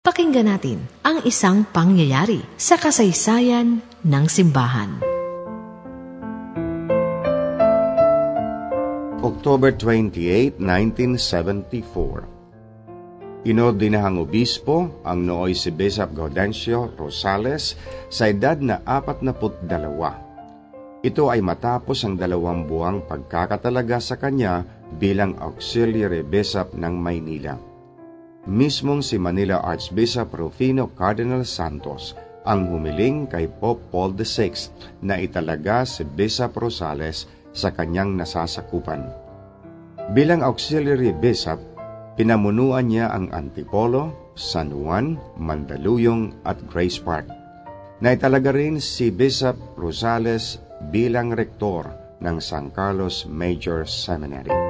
Pakinggan natin ang isang pangyayari sa kasaysayan ng simbahan. October 28, 1974 Inordinahang obispo ang nooy si Bishop Gaudencio Rosales sa edad na 42. Ito ay matapos ang dalawang buwang pagkakatalaga sa kanya bilang auxiliary bishop ng Maynila mismong si Manila Archbishop Rufino Cardinal Santos ang humiling kay Pope Paul VI na italaga si Bishop Rosales sa kanyang nasasakupan. Bilang auxiliary bishop, pinamunuan niya ang Antipolo, San Juan, Mandaluyong at Grace Park. Naitalaga rin si Bishop Rosales bilang rektor ng San Carlos Major Seminary.